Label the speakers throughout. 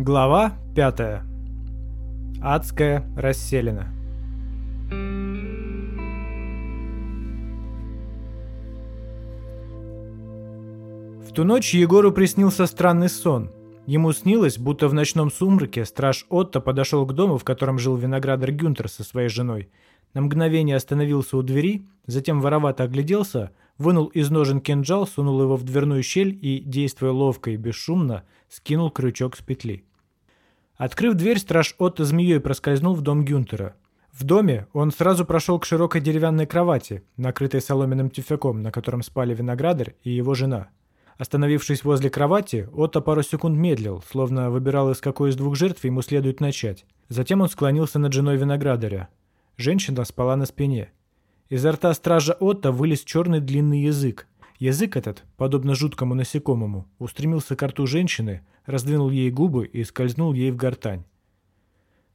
Speaker 1: Глава 5. Адская расселена. В ту ночь Егору приснился странный сон. Ему снилось, будто в ночном сумраке страж Отто подошел к дому, в котором жил виноградар Гюнтер со своей женой. На мгновение остановился у двери, затем воровато огляделся, вынул из ножен кинжал, сунул его в дверную щель и, действуя ловко и бесшумно, скинул крючок с петли. Открыв дверь, страж Отто змеей проскользнул в дом Гюнтера. В доме он сразу прошел к широкой деревянной кровати, накрытой соломенным тюфяком, на котором спали виноградарь и его жена. Остановившись возле кровати, Отто пару секунд медлил, словно выбирал, из какой из двух жертв ему следует начать. Затем он склонился над женой виноградаря. Женщина спала на спине. Изо рта стража Отто вылез черный длинный язык. Язык этот, подобно жуткому насекомому, устремился к рту женщины, раздвинул ей губы и скользнул ей в гортань.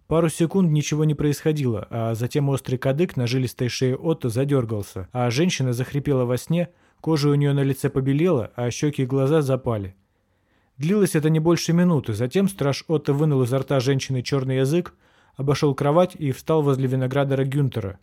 Speaker 1: Пару секунд ничего не происходило, а затем острый кадык на жилистой шее Отто задергался, а женщина захрипела во сне, кожа у нее на лице побелела, а щеки и глаза запали. Длилось это не больше минуты, затем страж Отто вынул изо рта женщины черный язык, обошел кровать и встал возле виноградора Гюнтера.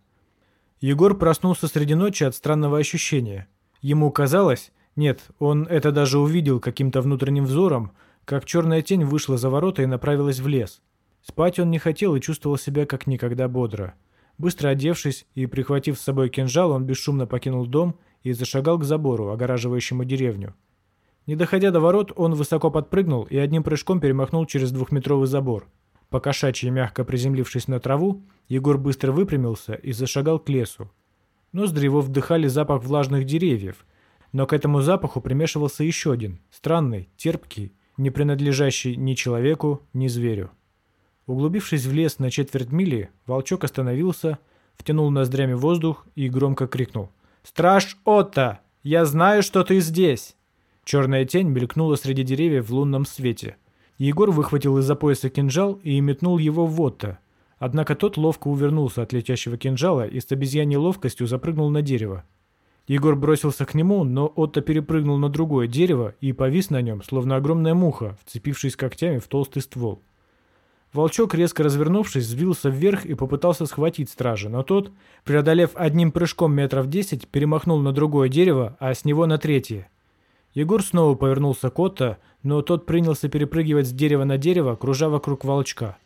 Speaker 1: Егор проснулся среди ночи от странного ощущения. Ему казалось, нет, он это даже увидел каким-то внутренним взором, как черная тень вышла за ворота и направилась в лес. Спать он не хотел и чувствовал себя как никогда бодро. Быстро одевшись и прихватив с собой кинжал, он бесшумно покинул дом и зашагал к забору, огораживающему деревню. Не доходя до ворот, он высоко подпрыгнул и одним прыжком перемахнул через двухметровый забор. Покошачьи мягко приземлившись на траву, Егор быстро выпрямился и зашагал к лесу. Ноздри его вдыхали запах влажных деревьев, но к этому запаху примешивался еще один, странный, терпкий, не принадлежащий ни человеку, ни зверю. Углубившись в лес на четверть мили, волчок остановился, втянул ноздрями воздух и громко крикнул. «Страж Отто! Я знаю, что ты здесь!» Черная тень мелькнула среди деревьев в лунном свете. Егор выхватил из-за пояса кинжал и метнул его в Отто. Однако тот ловко увернулся от летящего кинжала и с обезьяньей ловкостью запрыгнул на дерево. Егор бросился к нему, но Отто перепрыгнул на другое дерево и повис на нем, словно огромная муха, вцепившись когтями в толстый ствол. Волчок, резко развернувшись, взвился вверх и попытался схватить стража, но тот, преодолев одним прыжком метров десять, перемахнул на другое дерево, а с него на третье. Егор снова повернулся к Отто, но тот принялся перепрыгивать с дерева на дерево, кружа вокруг волчка.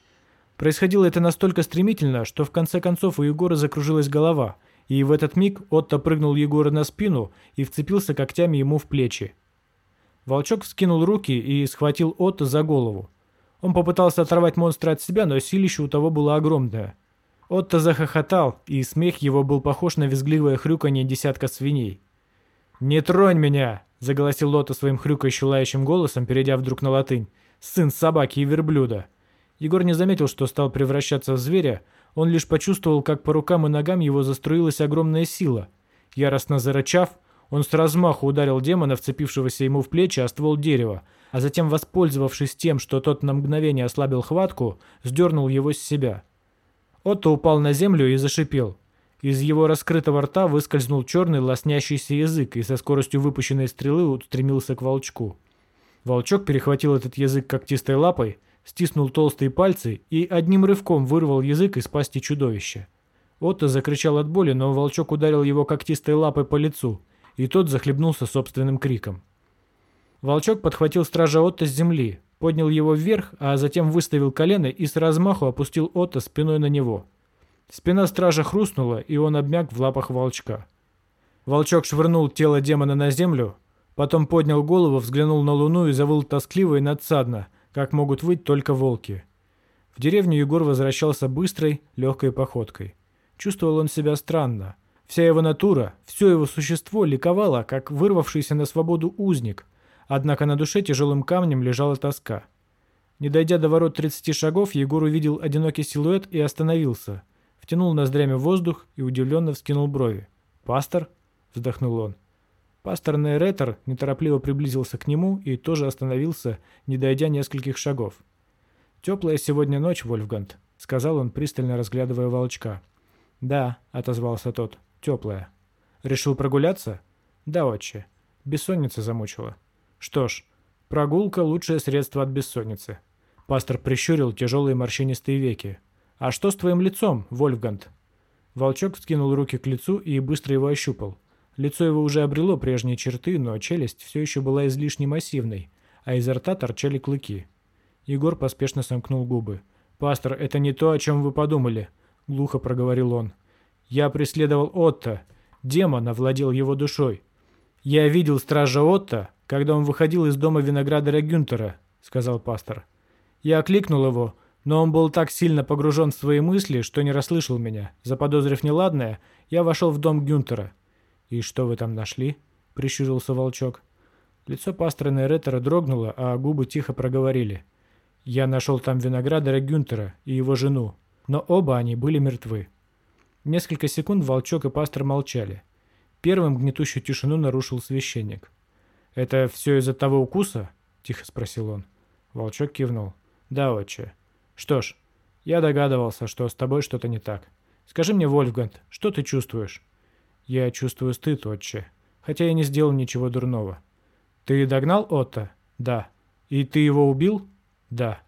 Speaker 1: Происходило это настолько стремительно, что в конце концов у Егора закружилась голова, и в этот миг Отто прыгнул Егора на спину и вцепился когтями ему в плечи. Волчок вскинул руки и схватил Отто за голову. Он попытался оторвать монстра от себя, но силище у того было огромное. Отто захохотал, и смех его был похож на визгливое хрюканье десятка свиней. «Не тронь меня!» – заголосил Лота своим хрюкающим лающим голосом, перейдя вдруг на латынь. «Сын собаки и верблюда!» Егор не заметил, что стал превращаться в зверя, он лишь почувствовал, как по рукам и ногам его заструилась огромная сила. Яростно зарычав, он с размаху ударил демона, вцепившегося ему в плечи, о ствол дерева, а затем, воспользовавшись тем, что тот на мгновение ослабил хватку, сдернул его с себя. Отто упал на землю и зашипел. Из его раскрытого рта выскользнул черный лоснящийся язык и со скоростью выпущенной стрелы устремился к волчку. Волчок перехватил этот язык когтистой лапой, стиснул толстые пальцы и одним рывком вырвал язык из пасти чудовища. Отто закричал от боли, но волчок ударил его когтистой лапой по лицу, и тот захлебнулся собственным криком. Волчок подхватил стража Отто с земли, поднял его вверх, а затем выставил колено и с размаху опустил Отто спиной на него – Спина стража хрустнула, и он обмяк в лапах волчка. Волчок швырнул тело демона на землю, потом поднял голову, взглянул на луну и завыл тоскливо и надсадно, как могут выть только волки. В деревню Егор возвращался быстрой, легкой походкой. Чувствовал он себя странно. Вся его натура, все его существо ликовало, как вырвавшийся на свободу узник, однако на душе тяжелым камнем лежала тоска. Не дойдя до ворот 30 шагов, Егор увидел одинокий силуэт и остановился – втянул ноздрями воздух и удивленно вскинул брови. «Пастор?» – вздохнул он. Пастор Нейретер неторопливо приблизился к нему и тоже остановился, не дойдя нескольких шагов. «Теплая сегодня ночь, Вольфгант», — сказал он, пристально разглядывая волчка. «Да», — отозвался тот, — «теплая». «Решил прогуляться?» «Да, отче. Бессонница замучила». «Что ж, прогулка — лучшее средство от бессонницы. Пастор прищурил тяжелые морщинистые веки. «А что с твоим лицом, Вольфганг?» Волчок вскинул руки к лицу и быстро его ощупал. Лицо его уже обрело прежние черты, но челюсть все еще была излишне массивной, а изо рта торчали клыки. Егор поспешно сомкнул губы. «Пастор, это не то, о чем вы подумали», — глухо проговорил он. «Я преследовал Отто. Демон овладел его душой. Я видел стража Отто, когда он выходил из дома виноградора Гюнтера», — сказал пастор. «Я окликнул его, но он был так сильно погружен в свои мысли, что не расслышал меня. Заподозрив неладное, я вошел в дом Гюнтера. «И что вы там нашли?» — прищурился волчок. Лицо пастора Нейретера дрогнуло, а губы тихо проговорили. «Я нашел там виноградора Гюнтера и его жену, но оба они были мертвы». Несколько секунд волчок и пастор молчали. Первым гнетущую тишину нарушил священник. «Это все из-за того укуса?» — тихо спросил он. Волчок кивнул. «Да, отче. Что ж, я догадывался, что с тобой что-то не так. Скажи мне, Вольфганг, что ты чувствуешь?» Я чувствую стыд, отче, хотя я не сделал ничего дурного. Ты догнал Отто? Да. И ты его убил? Да.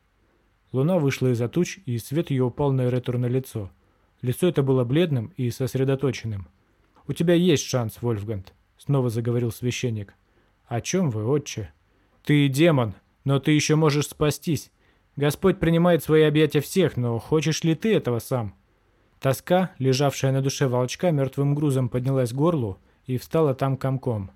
Speaker 1: Луна вышла из-за туч, и свет ее упал на Эретур на лицо. Лицо это было бледным и сосредоточенным. «У тебя есть шанс, Вольфганг», — снова заговорил священник. «О чем вы, отче?» «Ты демон, но ты еще можешь спастись. Господь принимает свои объятия всех, но хочешь ли ты этого сам?» Тоска, лежавшая на душе волчка, мертвым грузом поднялась к горлу и встала там комком.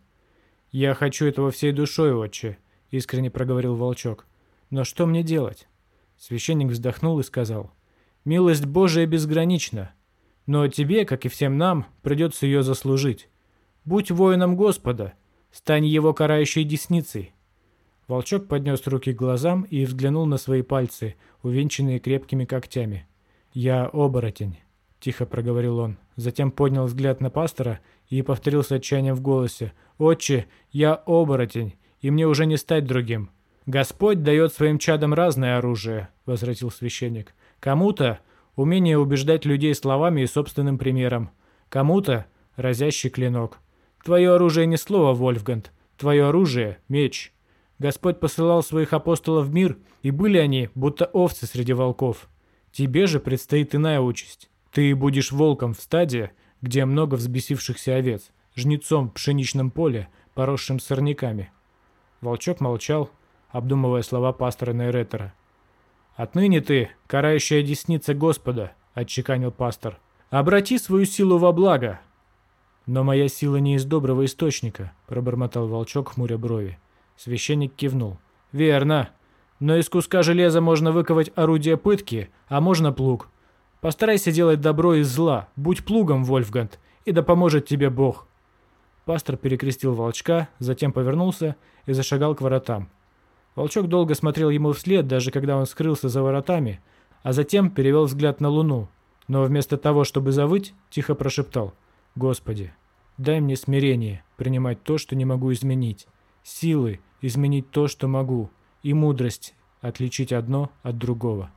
Speaker 1: «Я хочу этого всей душой, отче», — искренне проговорил волчок. «Но что мне делать?» Священник вздохнул и сказал. «Милость Божия безгранична, но тебе, как и всем нам, придется ее заслужить. Будь воином Господа, стань его карающей десницей». Волчок поднес руки к глазам и взглянул на свои пальцы, увенчанные крепкими когтями. «Я оборотень». — тихо проговорил он. Затем поднял взгляд на пастора и повторил с отчаянием в голосе. «Отче, я оборотень, и мне уже не стать другим». «Господь дает своим чадам разное оружие», — возвратил священник. «Кому-то умение убеждать людей словами и собственным примером. Кому-то разящий клинок. Твое оружие не слово, Вольфганд. Твое оружие — меч. Господь посылал своих апостолов в мир, и были они, будто овцы среди волков. Тебе же предстоит иная участь. Ты будешь волком в стаде, где много взбесившихся овец, жнецом в пшеничном поле, поросшим сорняками. Волчок молчал, обдумывая слова пастора Нейретера. «Отныне ты, карающая десница Господа», — отчеканил пастор, — «обрати свою силу во благо». «Но моя сила не из доброго источника», — пробормотал волчок, хмуря брови. Священник кивнул. «Верно. Но из куска железа можно выковать орудие пытки, а можно плуг. Постарайся делать добро из зла, будь плугом, Вольфганг, и да поможет тебе Бог». Пастор перекрестил волчка, затем повернулся и зашагал к воротам. Волчок долго смотрел ему вслед, даже когда он скрылся за воротами, а затем перевел взгляд на луну, но вместо того, чтобы завыть, тихо прошептал «Господи, дай мне смирение принимать то, что не могу изменить, силы изменить то, что могу, и мудрость отличить одно от другого».